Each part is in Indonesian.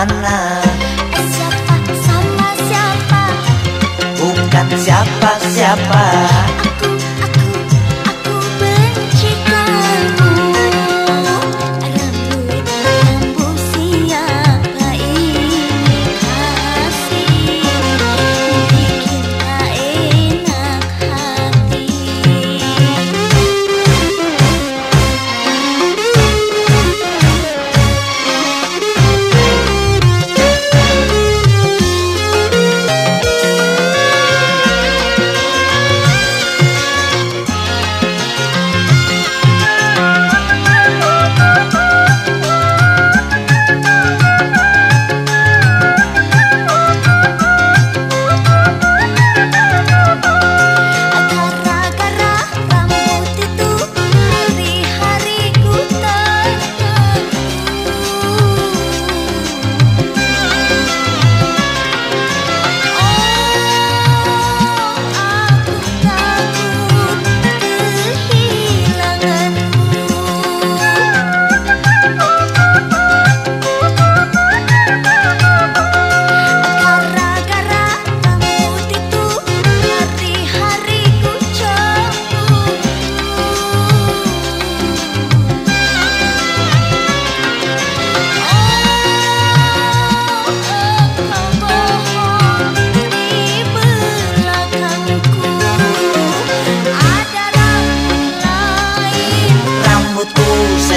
mana Siapa? Sama siapa? Bukan siapa-siapa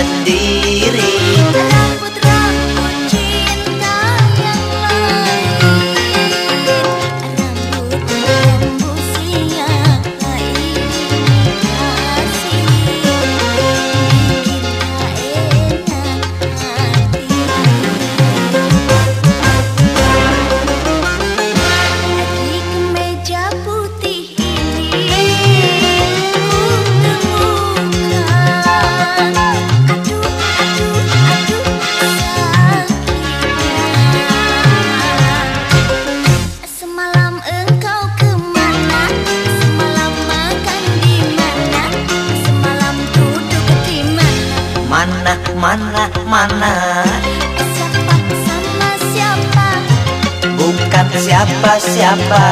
sendiri. Mana mana mana? Siapa sama siapa? Bukan siapa siapa